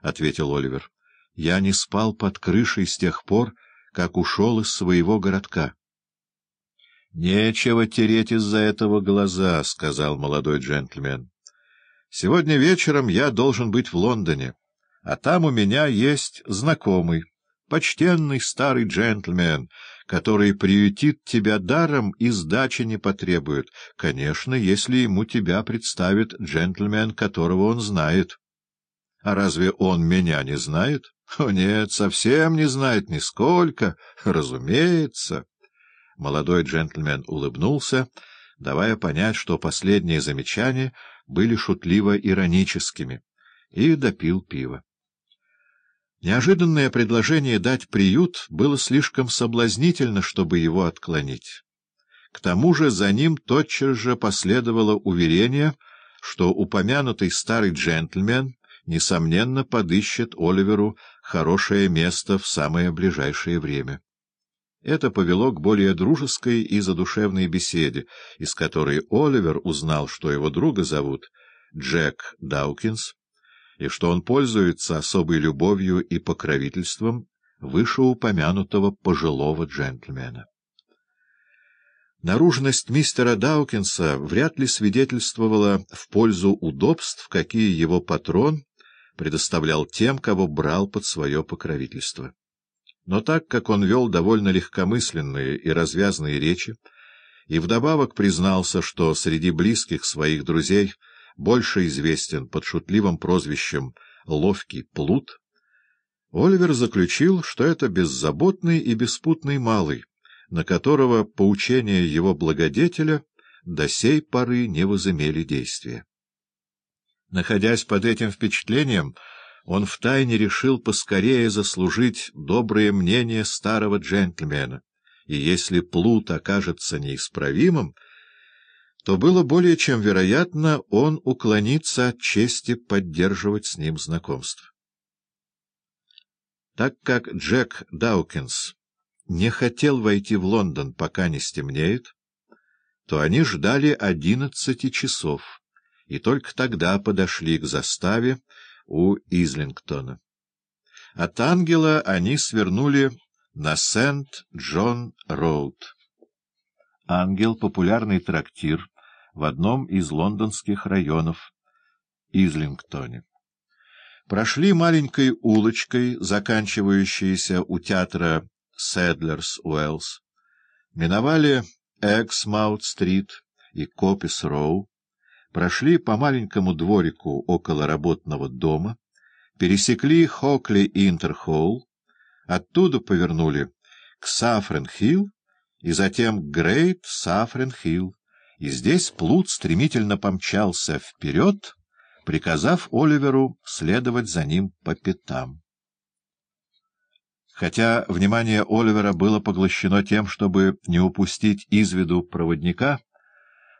— ответил Оливер. — Я не спал под крышей с тех пор, как ушел из своего городка. — Нечего тереть из-за этого глаза, — сказал молодой джентльмен. — Сегодня вечером я должен быть в Лондоне, а там у меня есть знакомый, почтенный старый джентльмен, который приютит тебя даром и сдачи не потребует, конечно, если ему тебя представит джентльмен, которого он знает. А разве он меня не знает? О, нет, совсем не знает нисколько, разумеется. Молодой джентльмен улыбнулся, давая понять, что последние замечания были шутливо-ироническими, и допил пиво. Неожиданное предложение дать приют было слишком соблазнительно, чтобы его отклонить. К тому же за ним тотчас же последовало уверение, что упомянутый старый джентльмен, несомненно, подыщет Оливеру хорошее место в самое ближайшее время. Это повело к более дружеской и задушевной беседе, из которой Оливер узнал, что его друга зовут Джек Даукинс, и что он пользуется особой любовью и покровительством вышеупомянутого пожилого джентльмена. Наружность мистера Даукинса вряд ли свидетельствовала в пользу удобств, какие его патрон предоставлял тем, кого брал под свое покровительство. Но так как он вел довольно легкомысленные и развязные речи, и вдобавок признался, что среди близких своих друзей — больше известен под шутливым прозвищем «Ловкий плут», Оливер заключил, что это беззаботный и беспутный малый, на которого поучения его благодетеля до сей поры не возымели действия. Находясь под этим впечатлением, он втайне решил поскорее заслужить доброе мнение старого джентльмена, и если плут окажется неисправимым, то было более чем вероятно, он уклонится от чести поддерживать с ним знакомство. Так как Джек Даукинс не хотел войти в Лондон, пока не стемнеет, то они ждали одиннадцати часов, и только тогда подошли к заставе у Излингтона. От Ангела они свернули на Сент-Джон-Роуд. Ангел — популярный трактир в одном из лондонских районов Излингтоне. Прошли маленькой улочкой, заканчивающейся у театра Седлерс Уэллс, миновали Эксмаут-стрит и Коппис-Роу, прошли по маленькому дворику около работного дома, пересекли Хокли-ин-те-Холл, оттуда повернули к Сафрен-Хилл и затем к Грейт-Сафрен-Хилл, и здесь Плут стремительно помчался вперед, приказав Оливеру следовать за ним по пятам. Хотя внимание Оливера было поглощено тем, чтобы не упустить из виду проводника,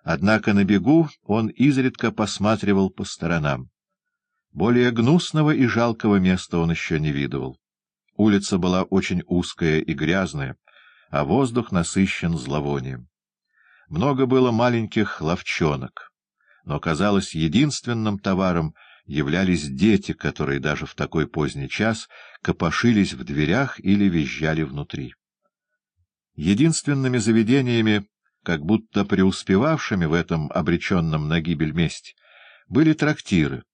однако на бегу он изредка посматривал по сторонам. Более гнусного и жалкого места он еще не видывал. Улица была очень узкая и грязная, а воздух насыщен зловонием. Много было маленьких ловчонок, но, казалось, единственным товаром являлись дети, которые даже в такой поздний час копошились в дверях или визжали внутри. Единственными заведениями, как будто преуспевавшими в этом обреченном на гибель месте, были трактиры,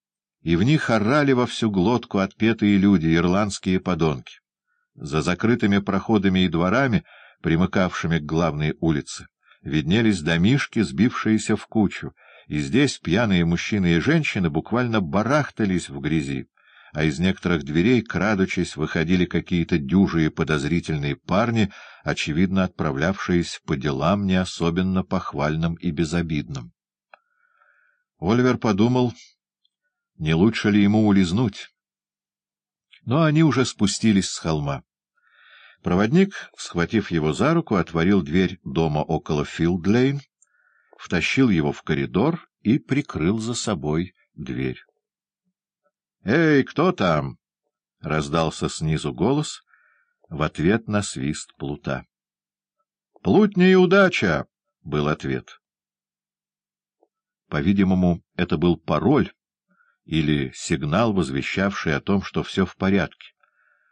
и в них орали во всю глотку отпетые люди, ирландские подонки. За закрытыми проходами и дворами, примыкавшими к главной улице, виднелись домишки, сбившиеся в кучу, и здесь пьяные мужчины и женщины буквально барахтались в грязи, а из некоторых дверей, крадучись, выходили какие-то дюжие подозрительные парни, очевидно отправлявшиеся по делам не особенно похвальным и безобидным. Оливер подумал, не лучше ли ему улизнуть. Но они уже спустились с холма. Проводник, схватив его за руку, отворил дверь дома около Филдлейн, втащил его в коридор и прикрыл за собой дверь. — Эй, кто там? — раздался снизу голос в ответ на свист плута. — Плутня и удача! — был ответ. По-видимому, это был пароль, или сигнал, возвещавший о том, что все в порядке,